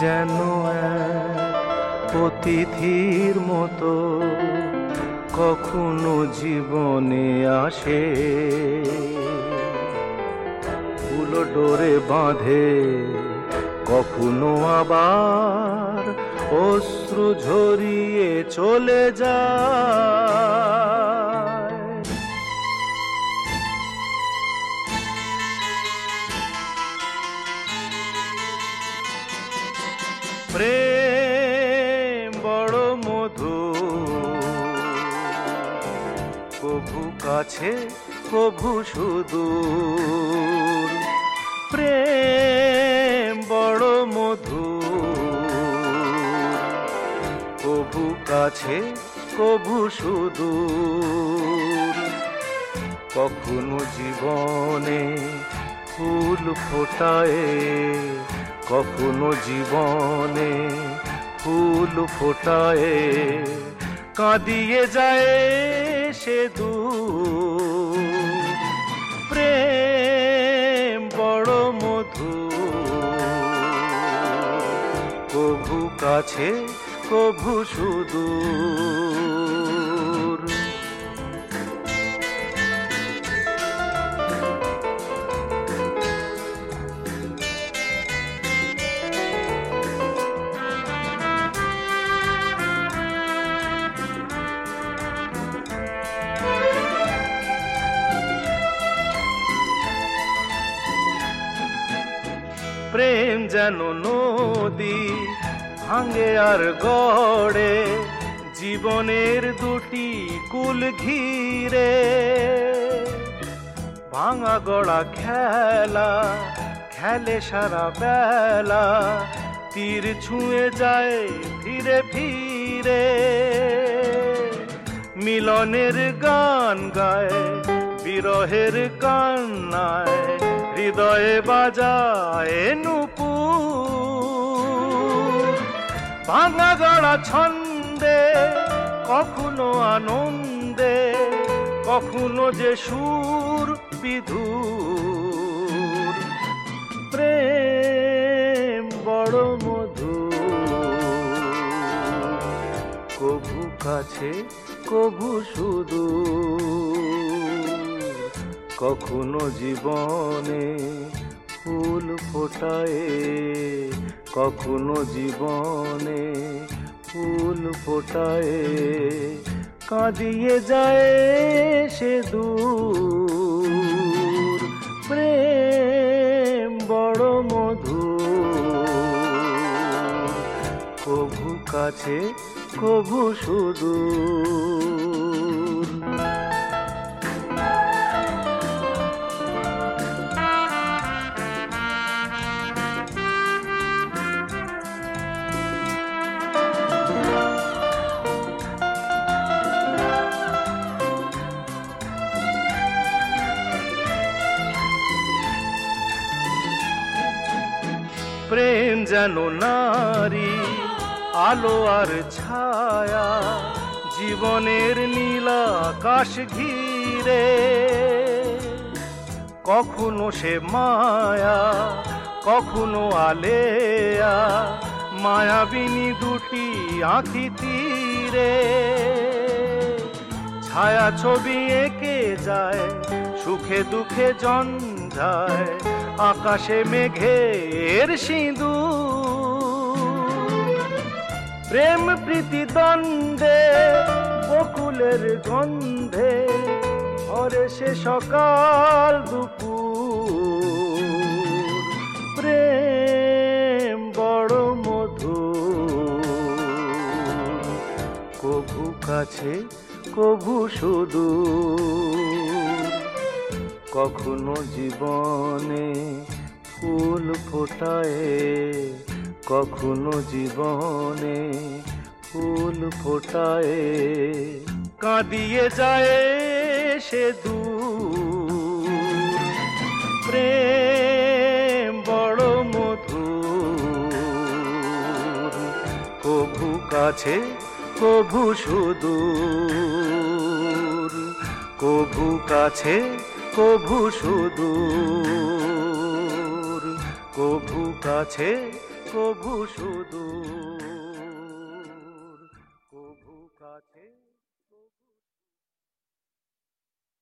যেন অতিথির মতো কখনো জীবনে আসে। ফুলো ডোরে বাঁধে, কখনো আবার অশ্রু ঝরিয়ে চলে যায়। প্রেম বড় মধু কভু কাছে কভু সুদূর। প্রেম বড় মধু কভু কাছে কভু সুদূর। কখনো জীবনে ফুল ফোটায়, কখনো জীবনে ফুল ফোটায় কাঁদিয়ে যায় সে দু প্রেম বড় মধু কভু কাছে কভু সুদূর প্রেম যেন নদী ভাঙে আর গড়ে, জীবনের দুটি কুল ঘিরে। ভাঙা গড়া খেলা, খেলে সারা বেলা, তীর ছুঁয়ে যায় ফিরে ফিরে। মিলনের গান গায়, বিরহের কান্নায় হৃদয়ে বাজায় নুপুর। ভাঙা গড়া ছন্দে, কখনো আনন্দে, কখনো যে সুর বিধুর। প্রেম বড় মধু কভু কাছে, কভু সুদূর। কখনো জীবনে ফুল ফোটায়, কখনো জীবনে ফুল ফোটায়। কাঁদিয়ে যায় সে দূর, প্রেম বড় মধু কাছে কভু সুদূর। প্রেম যেন নারী, আলো আর ছায়া, জীবনের নীলা আকাশ ঘিরে। কখনো সে মায়া, কখনো আলেয়া, মায়াবিনী দুটি আঁখি তীরে। ছায়া ছবি এঁকে যায়, সুখে দুঃখে জঞ্জায় আকাশে মেঘের সিঁদু প্রেম প্রীতি দ্বন্দ্বে, বকুলের গন্ধে ঘরে সে সকাল দুপুর। প্রেম বড় মধু কভু কাছে, কভু সুদূর। কখনো জীবনে ফুল ফোটায়, কখনো জীবনে ফুল ফোটায়। কাঁদিয়ে যায় সে দূর, প্রেম বড় মধু কভু কাছে কভু সুদূর। কভু কাছে কভু শুধু কভু কাছে কভু সুদূর।